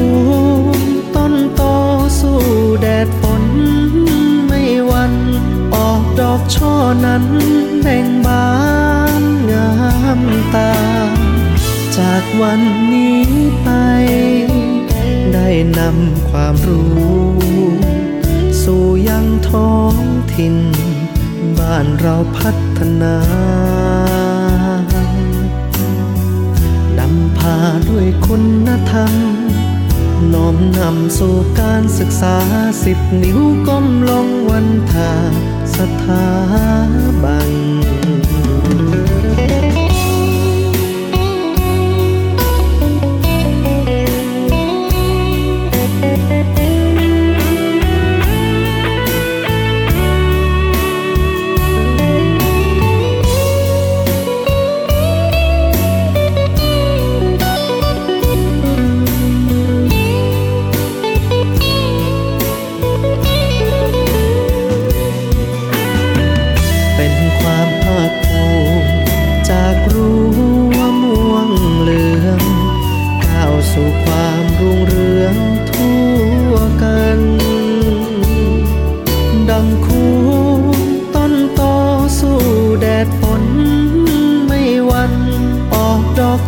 ดังคูต้นโตสู้แดดฝนไม่วัน ออกดอกช่อนั้นแบ่งบานงามตา จากวันนี้ไป ได้นำความรู้ สู่ยังท้องถิ่น บ้านเราพัฒนานำพาด้วยคุณธรรม น้อมนำสู่การศึกษาสิบนิ้วก้มลงวันทาสถา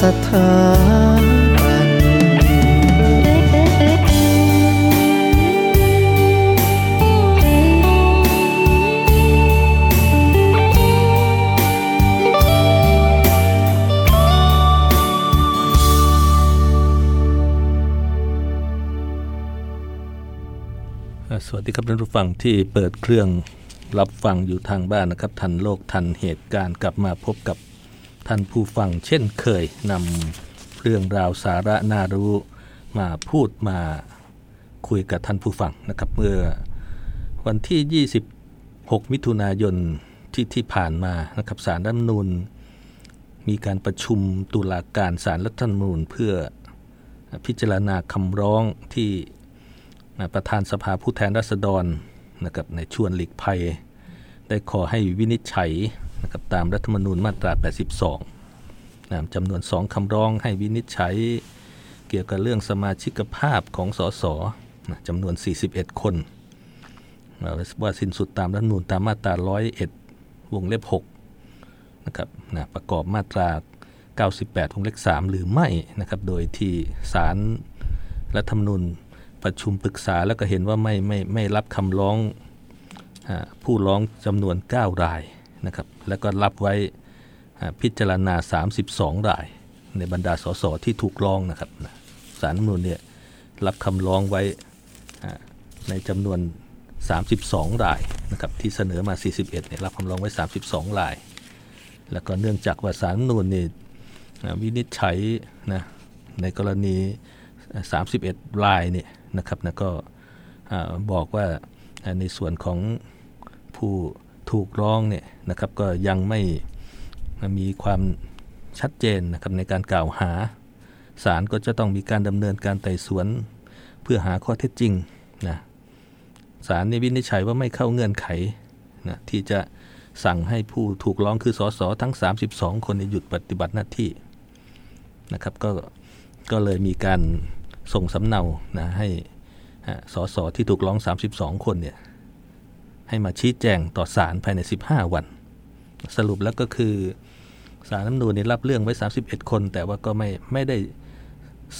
สถานสวัสดีครับท่านผู้ฟังที่เปิดเครื่องรับฟังอยู่ทางบ้านนะครับ ทันโลกทันเหตุการณ์กลับมาพบกับ ท่านผู้ฟังเช่นเคยนำเรื่องราวสาระน่ารู้มาพูดมาคุยกับท่านผู้ฟังนะครับเมื่อวันที่ 26 มิถุนายนที่ที่ผ่านมานะครับสารรัฐนูลมีการประชุมตุลาการสารรัฐธรรมนูญเพื่อพิจารณาคำร้องที่ประธานสภาผู้แทนราษฎรนะครับในชวนหลีกภัย ได้ขอให้วินิจฉัย นะครับตามรัฐธรรมนูญมาตรา 82นะจำนวน2คำร้องให้วินิจฉัยเกี่ยวกับเรื่องสมาชิกภาพของสสนะจำนวน 41 คนว่าสิ้นสุดตามรัฐธรรมนูญตามมาตรา 101 วงเล็บ6นะครับนะประกอบมาตรา 98 วงเล็บ3หรือไม่นะครับโดยที่ศาลรัฐธรรมนูญประชุมปรึกษาแล้วก็เห็นว่าไม่ไม่ไม่รับคำร้องผู้ร้องจำนวน 9 ราย นะครับแล้วก็รับไว้พิจารณา 32 ราย ในบรรดาสสที่ถูกร้องนะครับสารรัฐมนูลเนี่ยรับคำร้องไว้ในจำนวน 32 รายนะครับที่เสนอมา 41เนี่ยรับคำร้องไว้ 32 ราย แล้วก็เนื่องจากว่าสารรัฐมนูลนี่วินิจฉัยนะในกรณี 31 รายเนี่ยนะครับนะก็บอกว่าในส่วนของผู้ ถูกร้องเนี่ยนะครับก็ยังไม่มีความชัดเจนนะครับในการกล่าวหาศาลก็จะต้องมีการดำเนินการไต่สวน เพื่อหาข้อเท็จจริงนะศาลในวินิจฉัยว่าไม่เข้าเงื่อนไขนะที่จะสั่งให้ผู้ถูกร้องคือสสทั้ง 32 คนหยุดปฏิบัติหน้าที่นะครับก็ก็เลยมีการส่งสำเนานะให้สสที่ถูกร้อง 32 คนเนี่ย ให้มาชี้แจงต่อศาลภายใน 15 วัน สรุปแล้วก็คือศาลน้ำนูนรับเรื่องไว้ 31 คน แต่ว่าก็ไม่ไม่ได้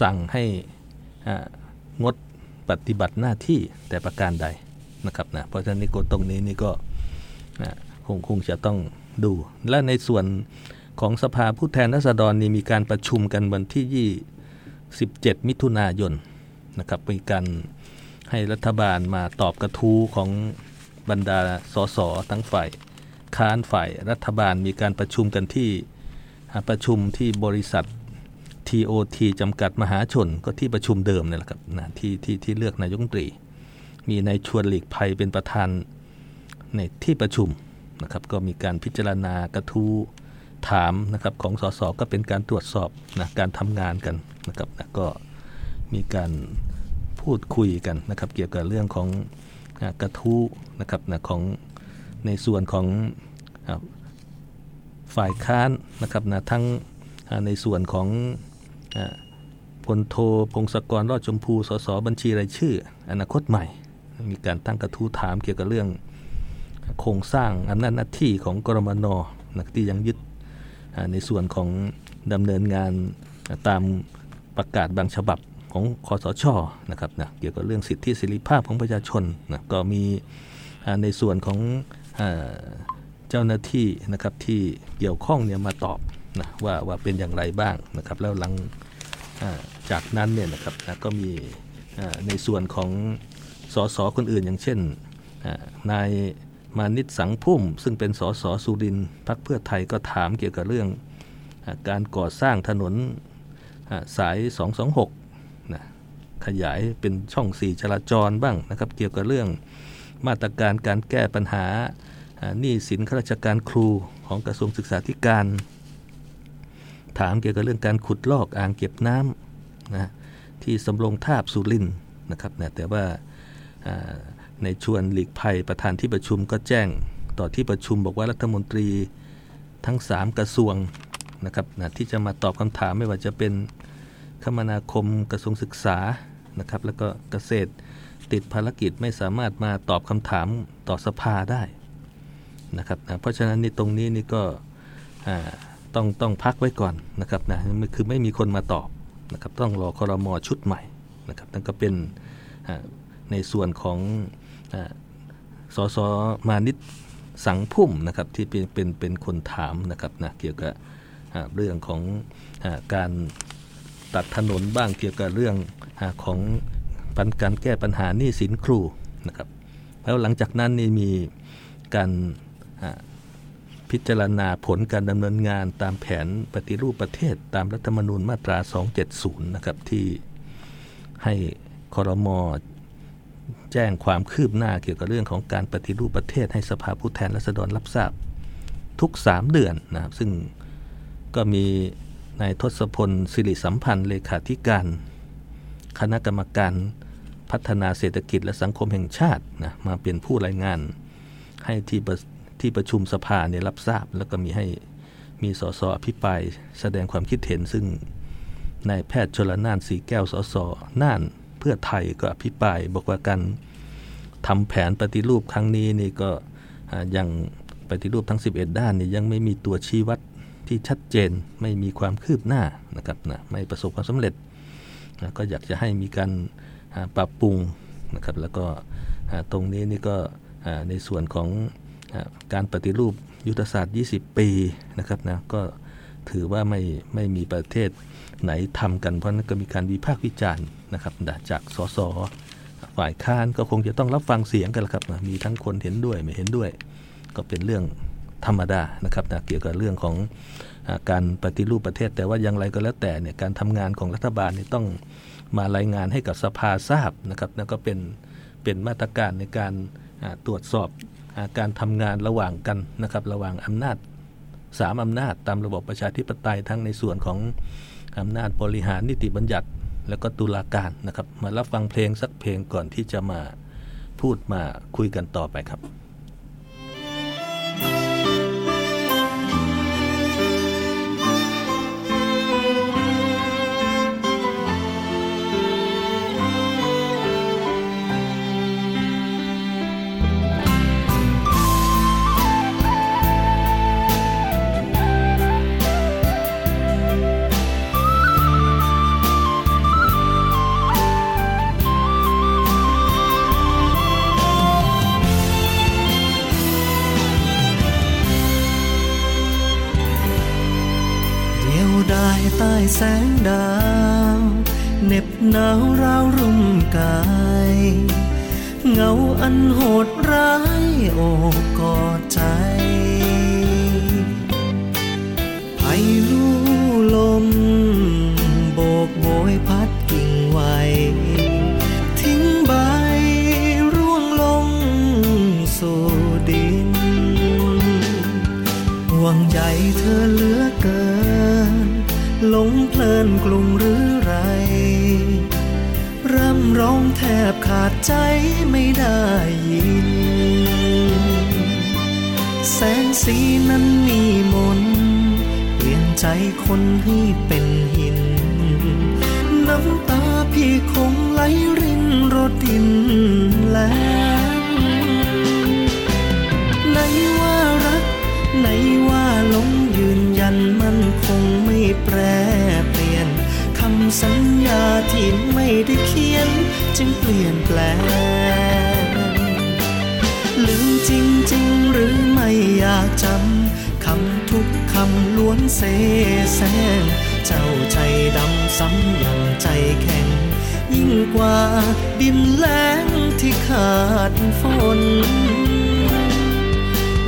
สั่งให้งดปฏิบัติหน้าที่แต่ประการใดนะครับนะเพราะฉะนั้นนี่กตรงนี้นี่ก็นะคงคงจะต้องดู และในส่วนของสภาผู้แทนราษฎรนี่มีการประชุมกันวันที่ 27 มิถุนายนนะครับมีการให้รัฐบาลมาตอบกระทู้ของ บรรดาสสทั้งฝ่ายค้านฝ่ายรัฐบาลมีการประชุมกันที่ประชุมที่บริษัท TOT จำกัดมหาชนก็ที่ประชุมเดิมนี่แหละครับนะที่ที่ที่เลือกนายกรัฐมนตรี มีนายชวนหลีกภัยเป็นประธานในที่ประชุมนะครับก็มีการพิจารณากระทู้ถามนะครับของสสก็เป็นการตรวจสอบนะการทำงานกันนะครับนะก็มีการพูดคุยกันนะครับเกี่ยวกับเรื่องของ กระทู้นะครับนะของในส่วนของฝ่ายค้านนะครับนะทั้งในส่วนของพลโทพงศกรรอดชมพูสสบัญชีรายชื่อ อนาคตใหม่ มีการตั้งกระทู้ถามเกี่ยวกับเรื่องโครงสร้างอำนาจหน้าที่ของกรมนนะที่ยังยึดในส่วนของดำเนินงานตามประกาศบางฉบับ ของคอสชนะครับนะเกี่ยวกับเรื่องสิทธิเสรีภาพของประชาชนนะก็มีในส่วนของเจ้าหน้าที่นะครับที่เกี่ยวข้องเนี่ยมาตอบนะว่าว่าเป็นอย่างไรบ้างนะครับแล้วหลังจากนั้นเนี่ยนะครับนะก็มีในส่วนของสสคนอื่นอย่างเช่นนายมานิตสังพุ่ม ซึ่งเป็นสสสุรินพักเพื่อไทยก็ถามเกี่ยวกับเรื่องการก่อสร้างถนนสาย 226 ขยายเป็นช่องสี่จราจรบ้างนะครับ เกี่ยวกับเรื่องมาตรการการแก้ปัญหาหนี้สินข้าราชการครูของกระทรวงศึกษาธิการ ถามเกี่ยวกับเรื่องการขุดลอกอ่างเก็บน้ำนะที่สำโรงทาบสุรินนะครับนะแต่ว่าในชวนหลีกภัยประธานที่ประชุมก็แจ้งต่อที่ประชุมบอกว่ารัฐมนตรีทั้ง 3 กระทรวงนะครับนะที่จะมาตอบคำถามไม่ว่าจะเป็นคมนาคมกระทรวงศึกษา นะครับ แล้วก็เกษตรติดภารกิจไม่สามารถมาตอบคำถามต่อสภาได้นะครับนะเพราะฉะนั้นในตรงนี้นี่ก็ต้องต้องพักไว้ก่อนนะครับนะคือไม่มีคนมาตอบนะครับต้องรอคอรมอชุดใหม่นะครับนั่นก็เป็นในส่วนของสสมานิตสังพุ่มนะครับที่เป็นเป็นเป็นคนถามนะครับนะเกี่ยวกับเรื่องของการ ตัดถนนบ้างเกี่ยวกับเรื่องของปัญการแก้ปัญหาหนี้สินครูนะครับแล้วหลังจากนั้นนี่มีการพิจารณาผลการดำเนินงานตามแผนปฏิรูปประเทศตามรัฐธรรมนูญมาตรา 270 นะครับ ที่ให้คอรมอแจ้งความคืบหน้าเกี่ยวกับเรื่องของการปฏิรูปประเทศให้สภาผู้แทนราษฎรรับทราบทุก 3 เดือนนะครับ ซึ่งก็มี นายทศพลสิริสัมพันธ์เลขาธิการ คณะกรรมการพัฒนาเศรษฐกิจและสังคมแห่งชาตินะมาเป็นผู้รายงาน ให้ที่ที่ประชุมสภาเนี่ยรับทราบ แล้วก็มีให้มีสสอภิปรายแสดงความคิดเห็นซึ่งนายแพทย์ชลน่านสีแก้วสสน่านเพื่อไทยก็อภิปรายบอกว่าการทำแผนปฏิรูปครั้งนี้นี่ก็ยังปฏิรูปทั้ง 11 ด้านนี่ยังไม่มีตัวชี้วัด ที่ชัดเจนไม่มีความคืบหน้านะครับนะไม่ประสบความสำเร็จนะก็อยากจะให้มีการปรับปรุงนะครับแล้วก็ตรงนี้นี่ก็ในส่วนของการปฏิรูปยุทธศาสตร์ 20 ปีนะครับนะก็ถือว่าไม่ไม่มีประเทศไหนทำกันเพราะนั้นก็มีการวิพากษ์วิจารณ์นะครับจากสสฝ่ายค้านก็คงจะต้องรับฟังเสียงกันละครับนะมีทั้งคนเห็นด้วยไม่เห็นด้วย ก็เป็นเรื่อง ธรรมดานะครับนะเกี่ยวกับเรื่องของอการปฏิรูปประเทศ แต่ว่าอย่างไรก็แล้วแต่เนี่ยการทำงานของรัฐบาลเนี่ยต้องมารายงานให้กับสภาทราบนะครับแล้วก็เป็นเป็นมาตรการในการตรวจสอบอการทำงานระหว่างกันนะครับระหว่างอำนาจสามอำนาจตามระบบประชาธิปไตยทั้งในส่วนของอำนาจบริหารนิติบัญญัติ แล้วก็ตุลาการนะครับ มารับฟังเพลงสักเพลงก่อนที่จะมาพูดมาคุยกันต่อไปครับ แสงดาวเหน็บหนาวราวรุ่มกาย เงาอันโหดร้ายโอบกอดใจ ลงเพลินกลุ่มหรือไร ร่ำร้องแทบขาดใจไม่ได้ยิน แสงสีนั้นมีมนเปลี่ยนใจคนให้เป็นหิน น้ำตาพี่คงไหลรินรดดินแล้วไหนว่ารักไหนว่าหลงยืนยันมันคงไม่แปร ญาที่ไม่ได้เขียน จึงเปลี่ยนแปลงลืมจริงๆหรือไม่อยากจำคำทุกคำล้วนเสแสร้งเจ้าใจดำซ้ำอย่างใจแข็ง ยิ่งกว่าดินแล้งที่ขาดฝน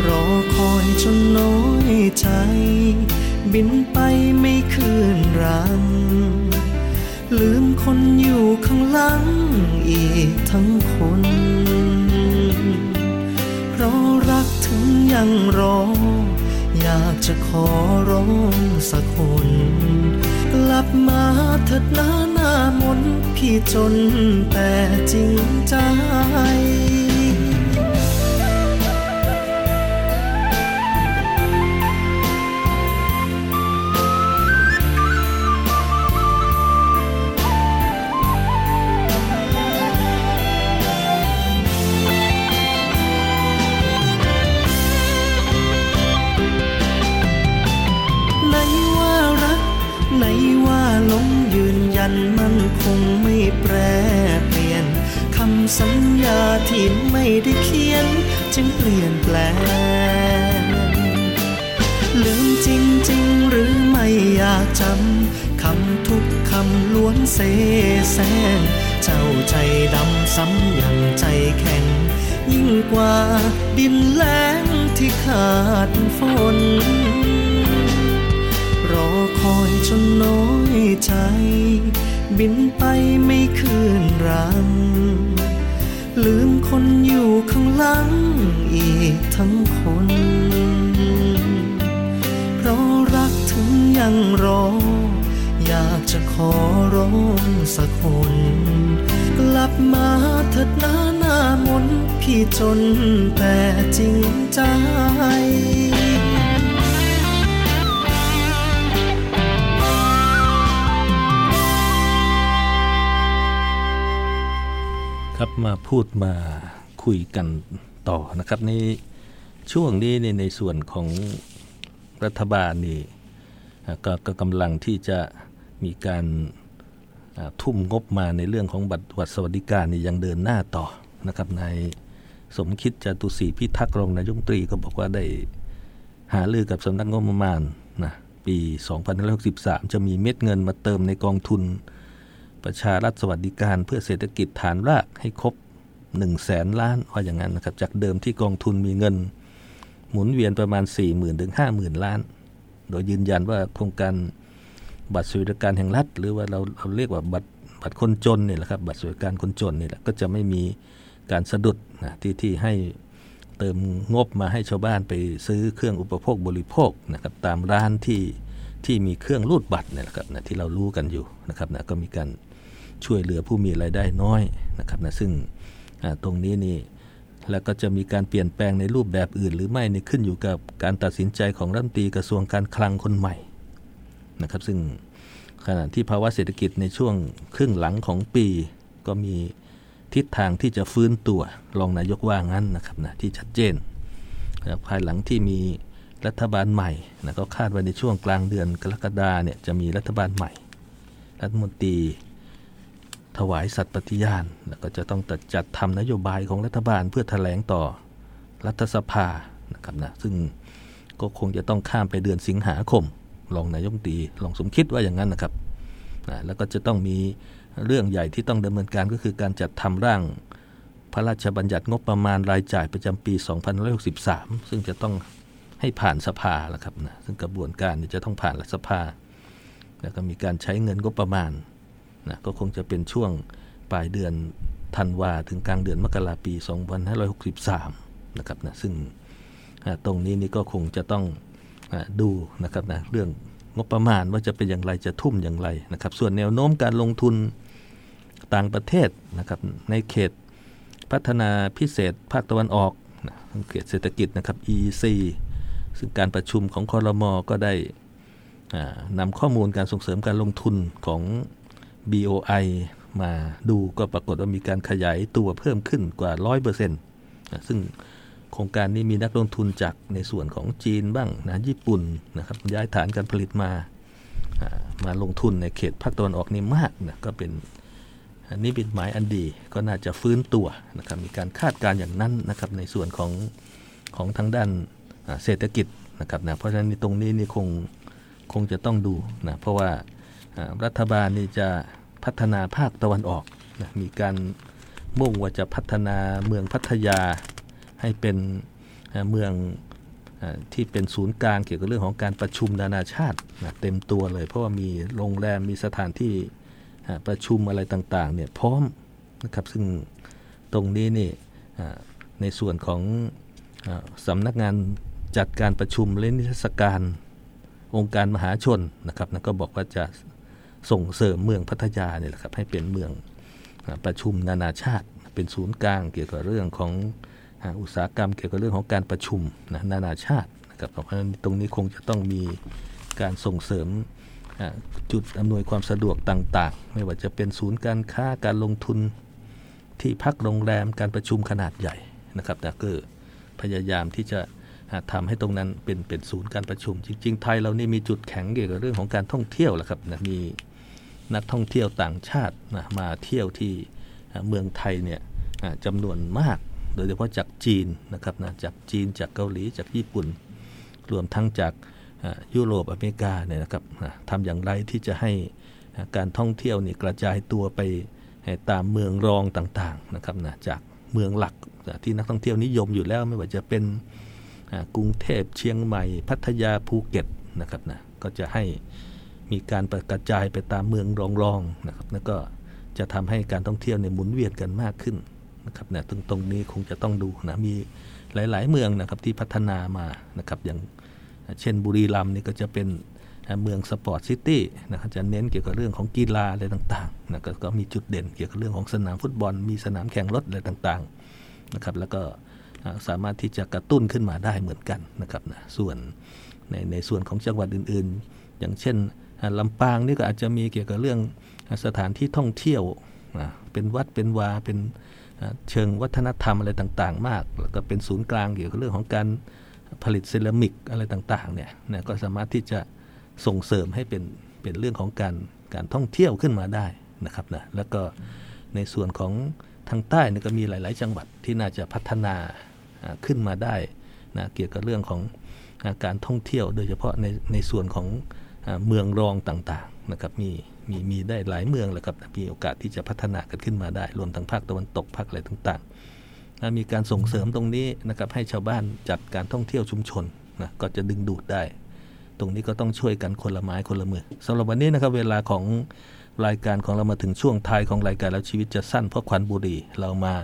รอคอยจนน้อยใจ บินไปไม่คืนรัง ลืมคนอยู่ข้างหลังอีกทั้งคน เพราะรักถึงยังรอ อยากจะขอร้องสักคน กลับมาเถิดหน้าหน้ามนต์พี่จนแต่จริงใจ เสแสง เจ้าใจดำซ้ำอย่างใจแข็ง ยิ่งกว่าดินแล้งที่ขาดฝน รอคอยจนน้อยใจ บินไปไม่คืนรัง ลืมคนอยู่ข้างหลังอีกทั้งคนเพราะรักถึงยังรอ อยากจะขอร้องสักคน กลับมาเถิดหน้าหน้ามนพี่จนแต่จริงใจครับมาพูดมาคุยกันต่อนะครับ ในช่วงนี้ในในส่วนของรัฐบาลนี่ก็ก็กำลังที่จะ มีการทุ่มงบมาในเรื่องของบัตรวัตรสวัสดิการนี่ยังเดินหน้าต่อนะครับนายสมคิดจตุศรีพิทักษ์รองนายกรัฐมนตรีก็บอกว่าได้หาลือกับสำนักงบประมาณนะปี2563 จะมีเม็ดเงินมาเติมในกองทุน ประชารัฐสวัสดิการเพื่อเศรษฐกิจฐานรากให้ครบ1แสนล้านว่าอย่างนั้นนะครับ จากเดิมที่กองทุนมีเงิน หมุนเวียนประมาณ 40,000 ถึง 50,000 ล้าน โดยยืนยันว่าโครงการ บัตรสวัสดิการแห่งรัฐ หรือว่าเราเราเรียกว่าบัตรบัตรคนจนนี่แหละครับบัตรสวัสดิการคนจนนี่แหละก็จะไม่มีการสะดุดนะที่ที่ให้เติมงบมาให้ชาวบ้านไปซื้อเครื่องอุปโภคบริโภคนะครับตามร้านที่ที่มีเครื่องรูดบัตรเนี่ยแหละครับนะที่เรารู้กันอยู่นะครับนะก็มีการช่วยเหลือผู้มีรายได้น้อยนะครับนะซึ่งตรงนี้นี่แล้วก็จะมีการเปลี่ยนแปลงในรูปแบบอื่น หรือไม่นี่ขึ้นอยู่กับการตัดสินใจของรัฐมนตรีกระทรวงการคลังคนใหม่ นะครับซึ่งขณะที่ภาวะเศรษฐกิจในช่วงครึ่งหลังของปีก็มีทิศทางที่จะฟื้นตัวรองนายกว่างั้นนะครับนะที่ชัดเจนภายหลังที่มีรัฐบาลใหม่นะก็คาดว่าในช่วงกลางเดือนกรกฎาเนี่ยจะมีรัฐบาลใหม่ รัฐมนตรีถวายสัตย์ปฏิญาณแล้วก็จะต้องจัดทำนโยบายของรัฐบาลเพื่อแถลงต่อรัฐสภานะครับนะซึ่งก็คงจะต้องข้ามไปเดือนสิงหาคม รองนายกตีรองสมคิดว่าอย่างนั้นนะครับนะแล้วก็จะต้องมีเรื่องใหญ่ที่ต้องดำเนินการก็คือการจัดทำร่างพระราชบัญญัติงบประมาณรายจ่ายประจำปี 2563 ซึ่งจะต้องให้ผ่านสภาแล้วครับนะซึ่งกระบวนการจะต้องผ่านสภา แล้วก็มีการใช้เงินงบประมาณนะก็คงจะเป็นช่วงปลายเดือนธันวาถึงกลางเดือนมกราปี 2563 นะครับนะซึ่งตรงนี้นี่ก็คงจะต้อง ดูนะครับนะเรื่องงบประมาณว่าจะเป็นอย่างไรจะทุ่มอย่างไรนะครับ ส่วนแนวโน้มการลงทุนต่างประเทศนะครับในเขตพัฒนาพิเศษภาคตะวันออกเขตเศรษฐกิจนะครับ EEC ซึ่งการประชุมของคอรมอก็ได้นำข้อมูลการส่งเสริมการลงทุนของ BOI มาดูก็ปรากฏว่ามีการขยายตัวเพิ่มขึ้นกว่า 100%นะซึ่ง โครงการนี้มีนักลงทุนจากในส่วนของจีนบ้างนะญี่ปุ่นนะครับย้ายฐานการผลิตมามาลงทุนในเขตภาคตะวันออกนี่มากนะก็เป็นอันนี้เป็นหมายอันดีก็น่าจะฟื้นตัวนะครับมีการคาดการอย่างนั้นนะครับในส่วนของของทางด้านเศรษฐกิจนะครับนะเพราะฉะนั้นตรงนี้นี่คงคงจะต้องดูนะเพราะว่ารัฐบาลนี่จะพัฒนาภาคตะวันออกนะมีการมุ่งว่าจะพัฒนาเมืองพัทยา ให้เป็นเมืองที่เป็นศูนย์กลางเกี่ยวกับเรื่องของการประชุมนานาชาตินะเต็มตัวเลย เพราะว่ามีโรงแรมมีสถานที่ประชุมอะไรต่างๆเนี่ยพร้อมนะครับซึ่งตรงนี้นี่ในส่วนของสำนักงานจัดการประชุมและนิทรรศการองค์การมหาชนนะครับนะก็บอกว่าจะส่งเสริมเมืองพัทยาเนี่ยแหละครับให้เป็นเมืองประชุมนานาชาติ เป็นศูนย์กลางเกี่ยวกับเรื่องของ อุตสาหกรรมเกี่ยวกับเรื่องของการประชุมนะนานาชาตินะครับเพราะฉะนั้นตรงนี้คงจะต้องมีการส่งเสริมจุดอำนวยความสะดวกต่างๆ ไม่ว่าจะเป็นศูนย์การค้าการลงทุนที่พักโรงแรมการประชุมขนาดใหญ่นะครับแต่ก็พยายามที่จะทำให้ตรงนั้นเป็นเป็นศูนย์การประชุม จริง ๆ ไทยเรานี่มีจุดแข็งเกี่ยวกับเรื่องของการท่องเที่ยวแหละครับนะมีนักท่องเที่ยวต่างชาตินะมาเที่ยวที่เมืองไทยเนี่ยจำนวนมาก โดยเฉพาะจากจีนนะครับนะจากจีนจากเกาหลีจากญี่ปุ่น รวมทั้งจากยุโรปอเมริกาเนี่ยนะครับทำอย่างไรที่จะให้การท่องเที่ยวนี่กระจายตัวไปตามเมืองรองต่างๆนะครับนะจากเมืองหลักที่นักท่องเที่ยวนิยมอยู่แล้วไม่ว่าจะเป็นกรุงเทพเชียงใหม่ พัทยาภูเก็ตนะครับนะก็จะให้มีการกระจายไปตามเมืองรองๆนะครับแล้วก็จะทำให้การท่องเที่ยวในหมุนเวียนกันมากขึ้น นะครับเนะตรงตรงนี้คงจะต้องดูนะมีหลาย ๆ เมืองนะครับที่พัฒนามานะครับอย่างเช่นบุรีรัมย์นี่ก็จะเป็นเมือง sport city นะครับจะเน้นเกี่ยวกับเรื่องของกีฬาอะไรต่างๆนะก็มีจุดเด่นเกี่ยวกับเรื่องของสนามฟุตบอล มีสนามแข่งรถอะไรต่างๆนะครับแล้วก็สามารถที่จะกระตุ้นขึ้นมาได้เหมือนกันนะครับนะส่วนในในส่วนของจังหวัดอื่นๆ อย่างเช่นลำปางนี่ก็อาจจะมีเกี่ยวกับเรื่องสถานที่ท่องเที่ยวเป็นวัดเป็นวาเป็น เชิงวัฒนธรรมอะไรต่างๆ มาก แล้วก็เป็นศูนย์กลางเกี่ยวกับเรื่องของการผลิตเซรามิกอะไรต่างๆเนี่ยนะก็สามารถที่จะส่งเสริมให้เป็นเป็นเรื่องของการการท่องเที่ยวขึ้นมาได้นะครับนะแล้วก็ในส่วนของทางใต้นี่ก็มีหลาย ๆ จังหวัดที่น่าจะพัฒนาขึ้นมาได้นะเกี่ยวกับเรื่องของการท่องเที่ยว โดยเฉพาะในในส่วนของ เมืองรองต่างๆนะครับมีมีมีได้หลายเมืองแหละครับมีโอกาสที่จะพัฒนากันขึ้นมาได้ รวมทั้งภาคตะวันตกภาคอะไรต่างๆถ้ามีการส่งเสริมตรงนี้นะครับให้ชาวบ้านจัดการท่องเที่ยวชุมชนนะก็จะดึงดูดได้ ตรงนี้ก็ต้องช่วยกันคนละไม้คนละมือสำหรับวันนี้นะครับเวลาของรายการของเรามาถึงช่วงท้ายของรายการแล้วชีวิตจะสั้นเพราะควันบุหรี่เรามา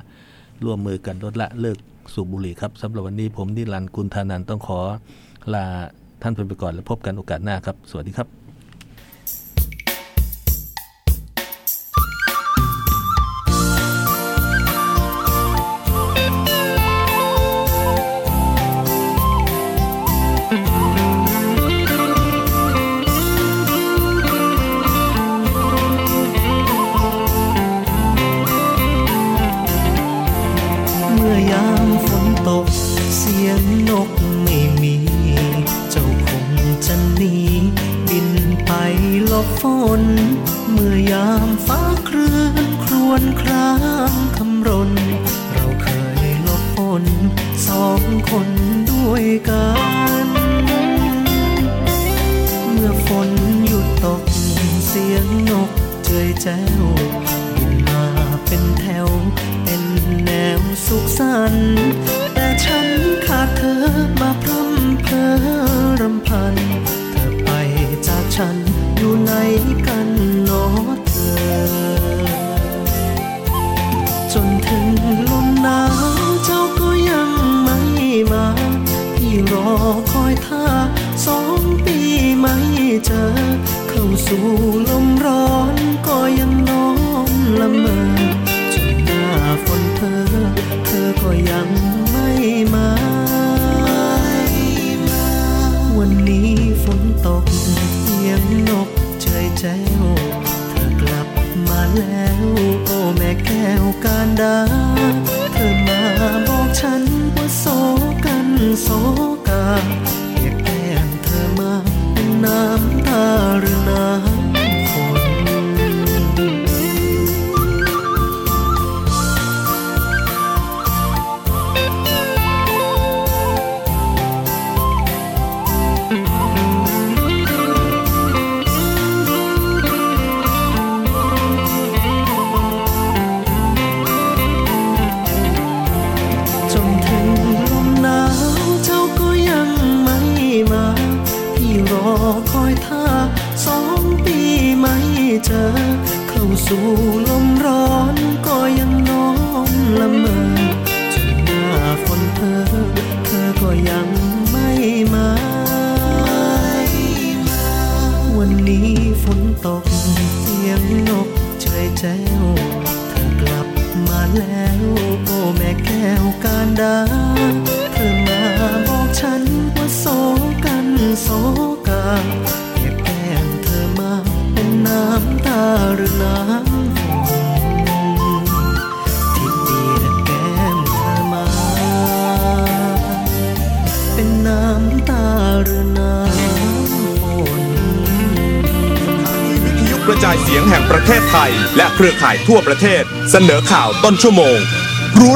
ร่วมมือกันลดละเลิกสูบบุหรี่ครับสำหรับวันนี้ผมนิรันดร์กุลธานันต้องขอลา ท่านไปก่อนแล้วพบกันโอกาสหน้าครับ สวัสดีครับ อมาพร่ำเพ้อรำพัน เธอไปจากฉันอยู่ไหนกันหนอเธอ จนถึงลมหนาวเจ้าก็ยังไม่มาพี่รอคอยท่าสองปีไม่เจอ เข้าสู่ลมร้อนก็ยังน้อมละเมอ นกเฉยแจ้วเธอกลับมาแล้ว โอ้แม่แก้วการดา เธอมาบอกฉันว่าโศกันโศกาเรียกแก้มเธอมาเป็นน้ำตา ทย และเครือข่ายทั่วประเทศ เสนอข่าวต้นชั่วโมง รู้